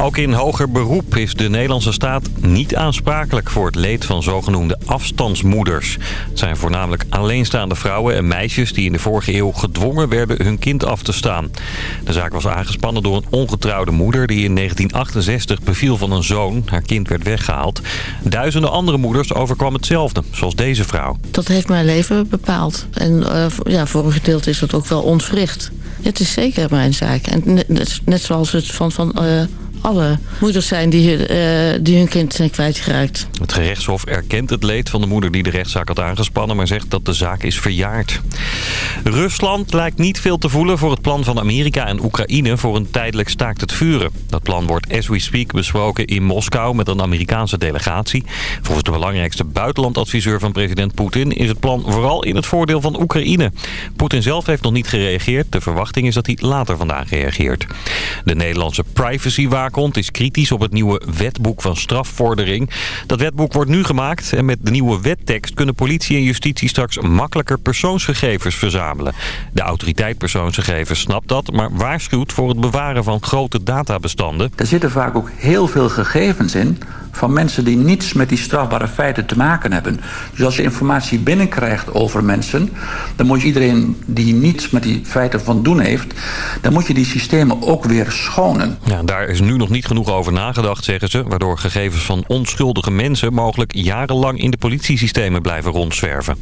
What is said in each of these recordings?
Ook in hoger beroep is de Nederlandse staat niet aansprakelijk voor het leed van zogenoemde afstandsmoeders. Het zijn voornamelijk alleenstaande vrouwen en meisjes die in de vorige eeuw gedwongen werden hun kind af te staan. De zaak was aangespannen door een ongetrouwde moeder die in 1968 beviel van een zoon. Haar kind werd weggehaald. Duizenden andere moeders overkwam hetzelfde, zoals deze vrouw. Dat heeft mijn leven bepaald. En uh, ja, voor een gedeelte is dat ook wel ontwricht. Het is zeker mijn zaak. En net, zoals het van, van uh, alle moeders zijn die, uh, die hun kind zijn kwijtgeraakt. Het gerechtshof erkent het leed van de moeder die de rechtszaak had aangespannen... maar zegt dat de zaak is verjaard. Rusland lijkt niet veel te voelen voor het plan van Amerika en Oekraïne... voor een tijdelijk staakt het vuren. Dat plan wordt as we speak besproken in Moskou met een Amerikaanse delegatie. Volgens de belangrijkste buitenlandadviseur van president Poetin... is het plan vooral in het voordeel van Oekraïne. Poetin zelf heeft nog niet gereageerd. De verwachting is dat hij later vandaag reageert. De Nederlandse privacywaakhond is kritisch op het nieuwe wetboek van strafvordering. Dat wetboek wordt nu gemaakt en met de nieuwe wettekst kunnen politie en justitie straks makkelijker persoonsgegevens verzamelen. De autoriteit persoonsgegevens snapt dat, maar waarschuwt voor het bewaren van grote databestanden. Er zitten vaak ook heel veel gegevens in van mensen die niets met die strafbare feiten te maken hebben. Dus als je informatie binnenkrijgt over mensen... dan moet je iedereen die niets met die feiten van doen heeft... dan moet je die systemen ook weer schonen. Ja, daar is nu nog niet genoeg over nagedacht, zeggen ze... waardoor gegevens van onschuldige mensen mogelijk jarenlang in de politiesystemen blijven rondzwerven.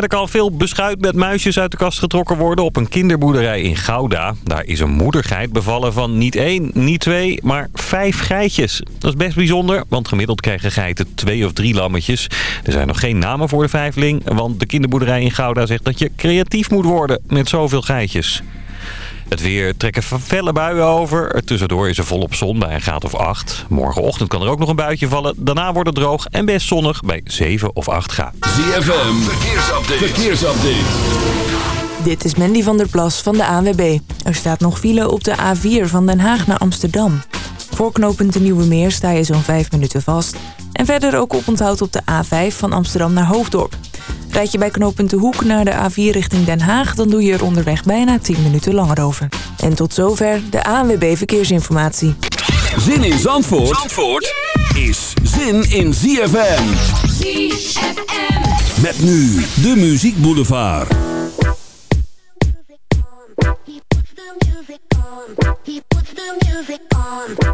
Er kan veel beschuit met muisjes uit de kast getrokken worden op een kinderboerderij in Gouda. Daar is een moedergeit bevallen van niet één, niet twee, maar vijf geitjes. Dat is best bijzonder, want gemiddeld krijgen geiten twee of drie lammetjes. Er zijn nog geen namen voor de vijfling, want de kinderboerderij in Gouda zegt dat je creatief moet worden met zoveel geitjes. Het weer trekken felle buien over. Tussendoor is er volop zon bij een graad of 8. Morgenochtend kan er ook nog een buitje vallen. Daarna wordt het droog en best zonnig bij 7 of 8 graden. ZFM, verkeersupdate. verkeersupdate. Dit is Mandy van der Plas van de ANWB. Er staat nog file op de A4 van Den Haag naar Amsterdam. Voor knooppunt de Nieuwe Meer sta je zo'n 5 minuten vast. En verder ook oponthoud op de A5 van Amsterdam naar Hoofddorp. Rijd je bij knooppunt De Hoek naar de A4 richting Den Haag... dan doe je er onderweg bijna 10 minuten langer over. En tot zover de ANWB Verkeersinformatie. Zin in Zandvoort, Zandvoort is zin in ZFM. ZFM. Met nu de Muziek Boulevard. He puts the music on. He puts the music on.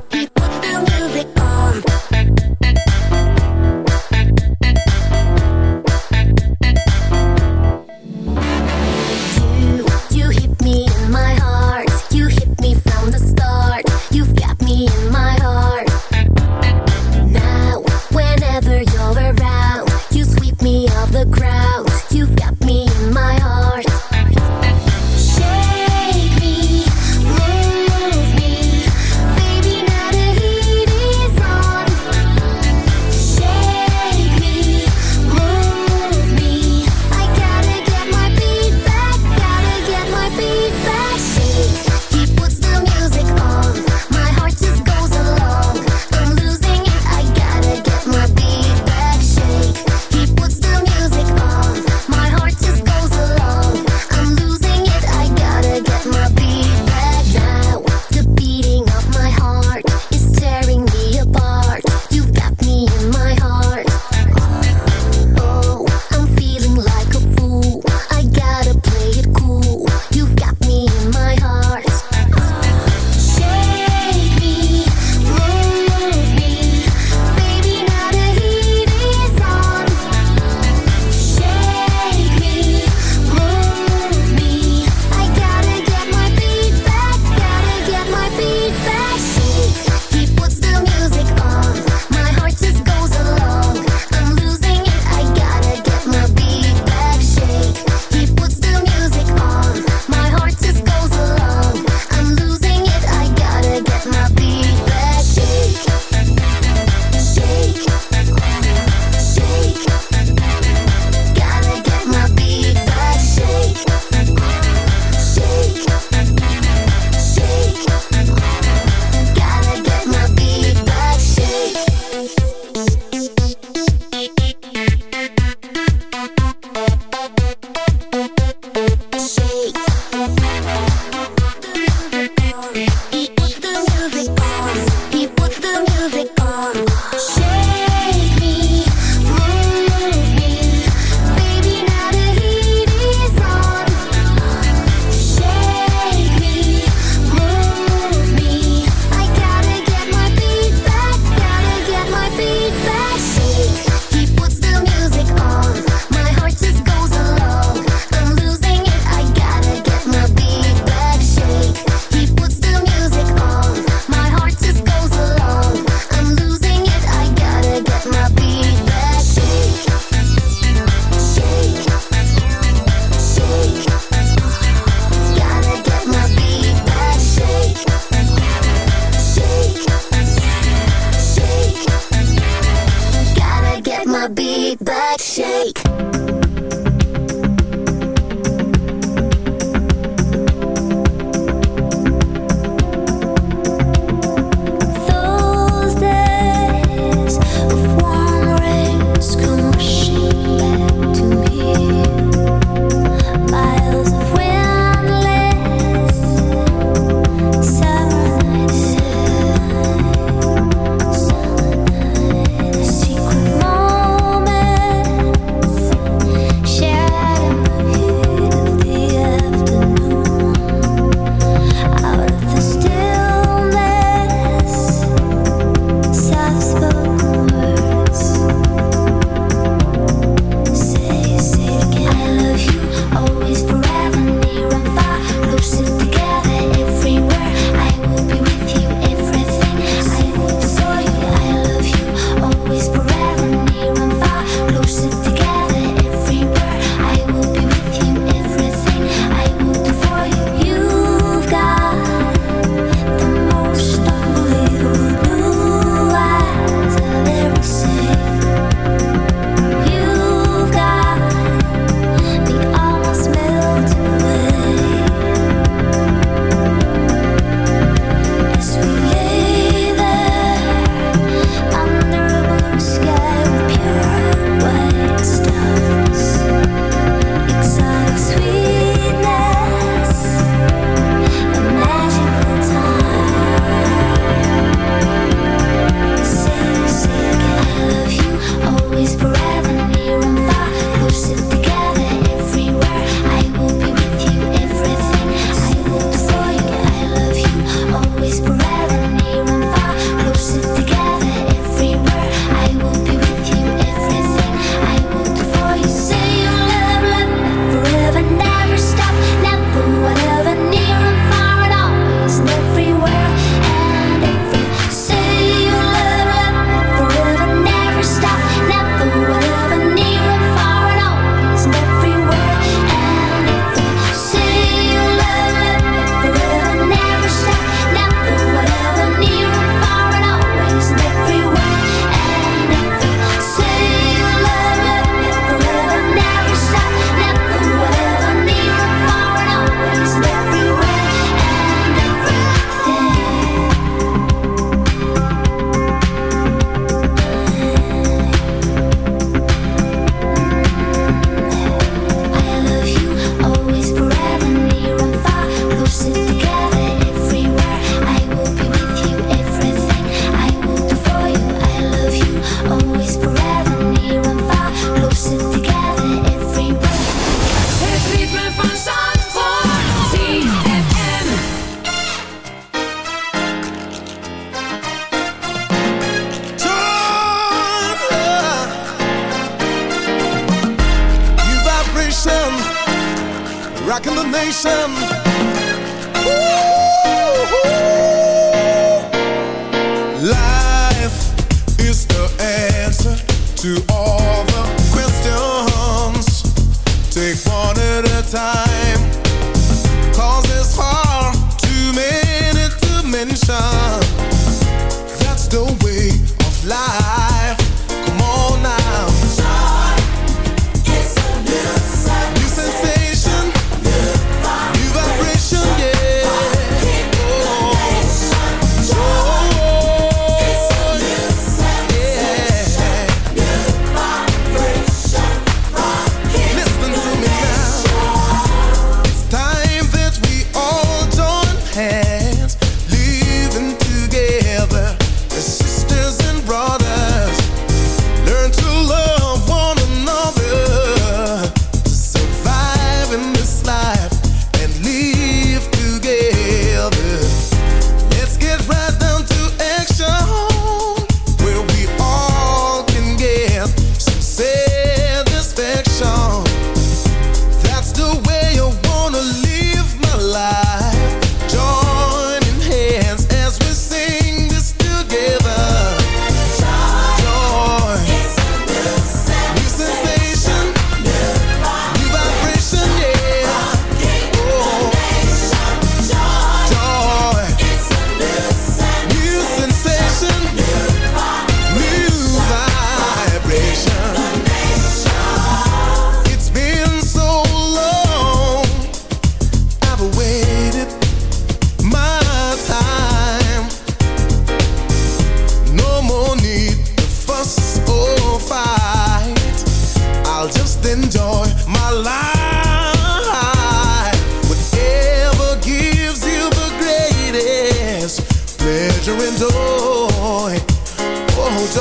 Time.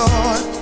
door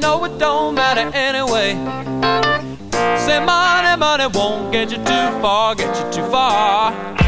know it don't matter anyway. Say money, money won't get you too far, get you too far.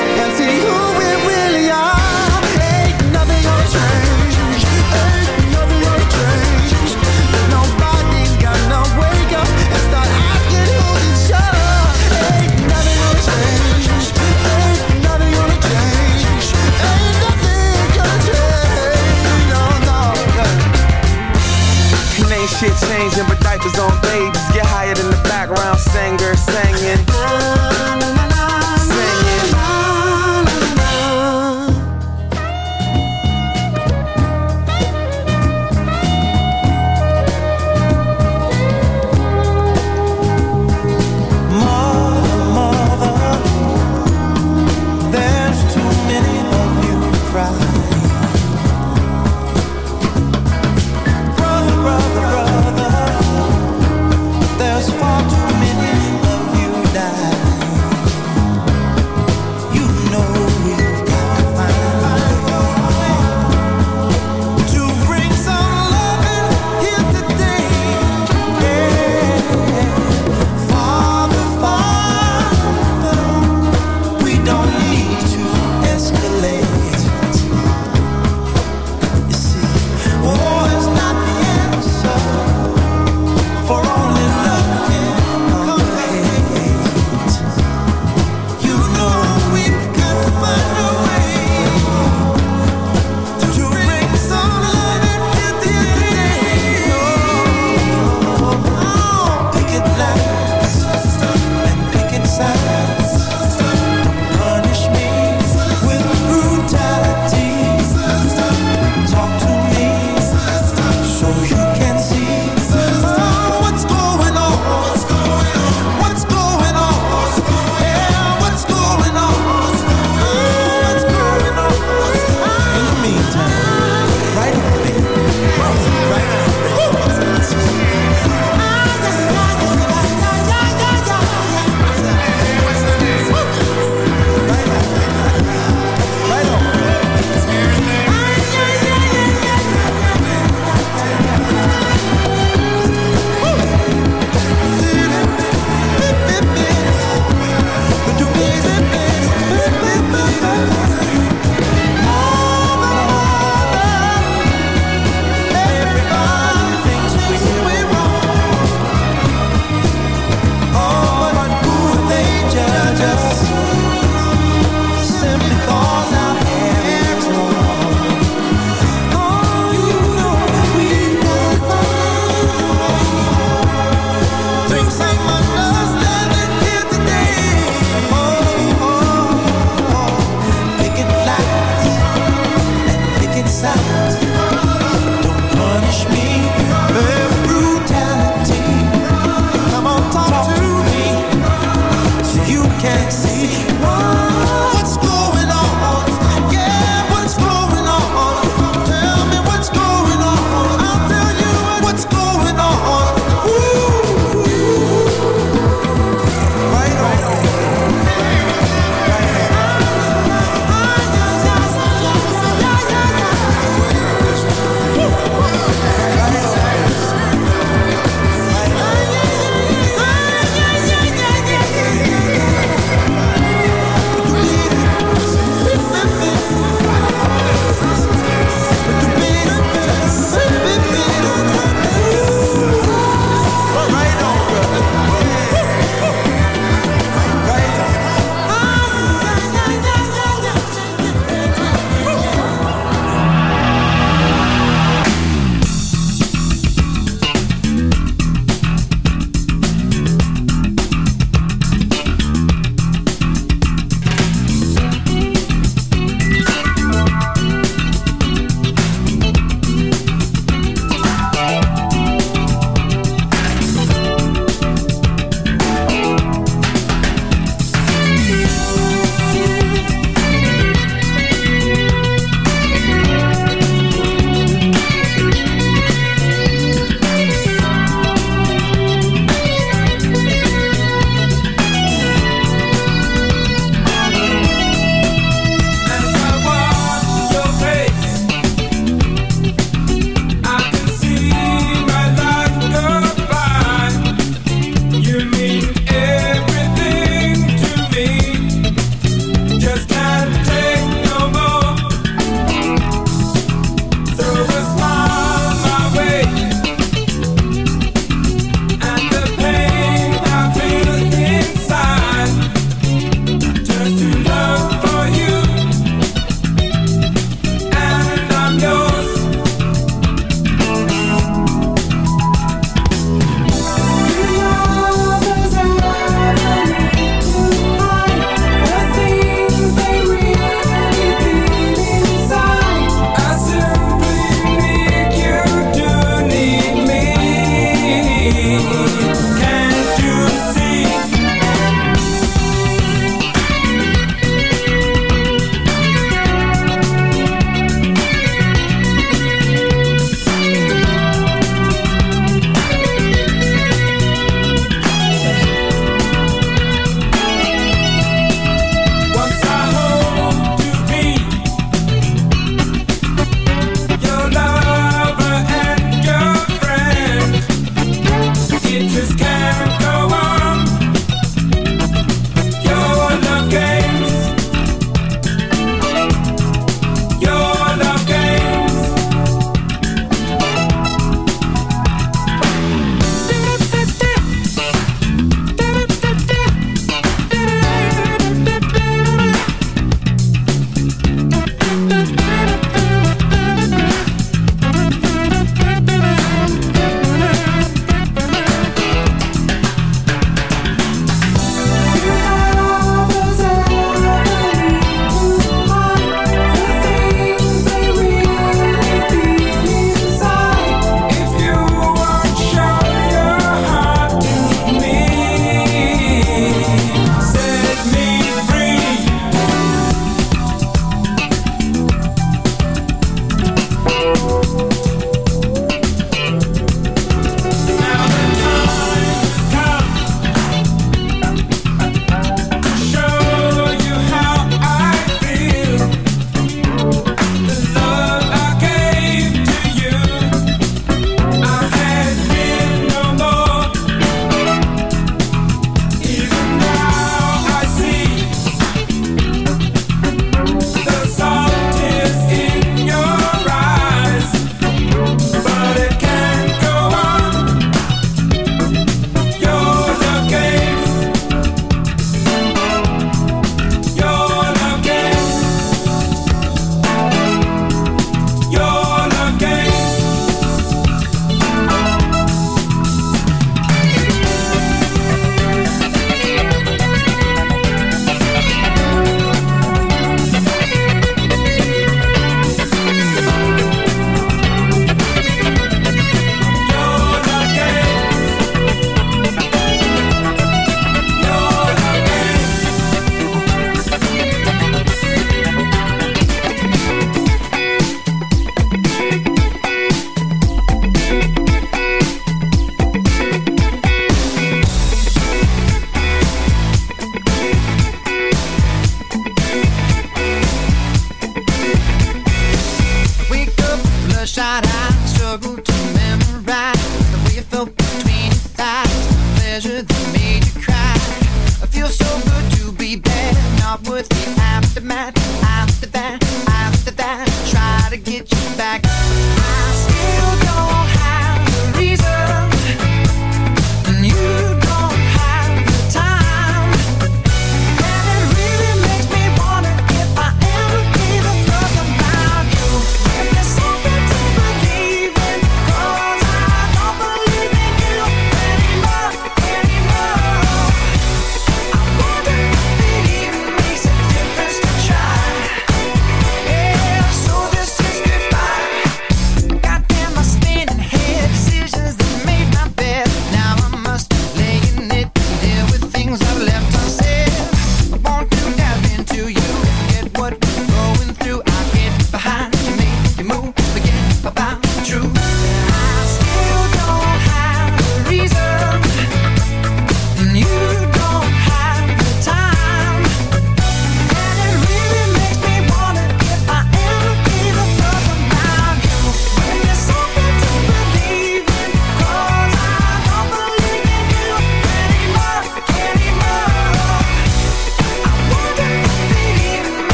changing, but diapers on babies. Get higher than the background singer, sing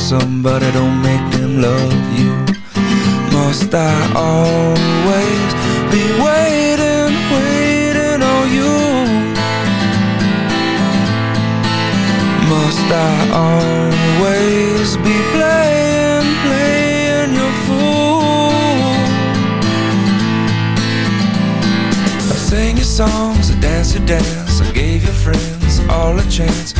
somebody, don't make them love you. Must I always be waiting, waiting on you? Must I always be playing, playing your fool? I sang your songs, I danced your dance I gave your friends all a chance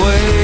away.